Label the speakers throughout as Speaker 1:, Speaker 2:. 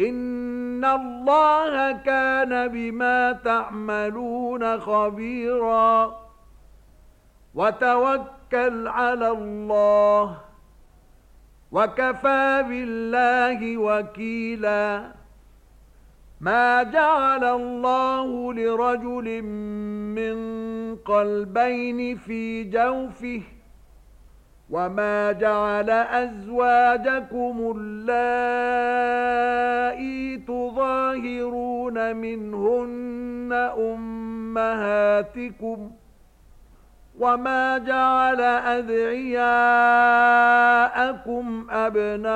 Speaker 1: إن الله كان بما تعملون خبيرا وتوكل على الله وكفى بالله وكيلا ما جعل الله لرجل من قلبين في جوفه وما جعل أزواجكم اللائي تظاهرون منهن أمهاتكم وما جعل أذعياءكم أبناءكم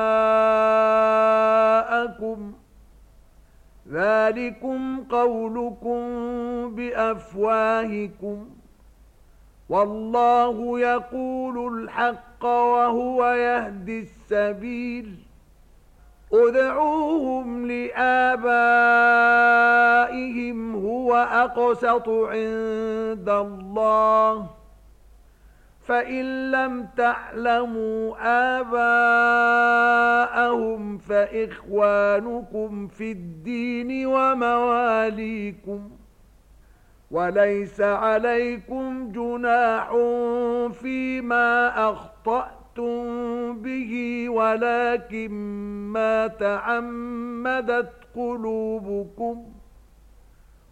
Speaker 1: ذلكم قولكم بأفواهكم والله يقول الحق وهو يهدي السبيل ادعوهم لآبائهم هو أقسط عند الله فإن لم تعلموا آباءهم فإخوانكم في الدين ومواليكم وليس عليكم جناح فيما أخطأتم به ولكن ما تعمدت قلوبكم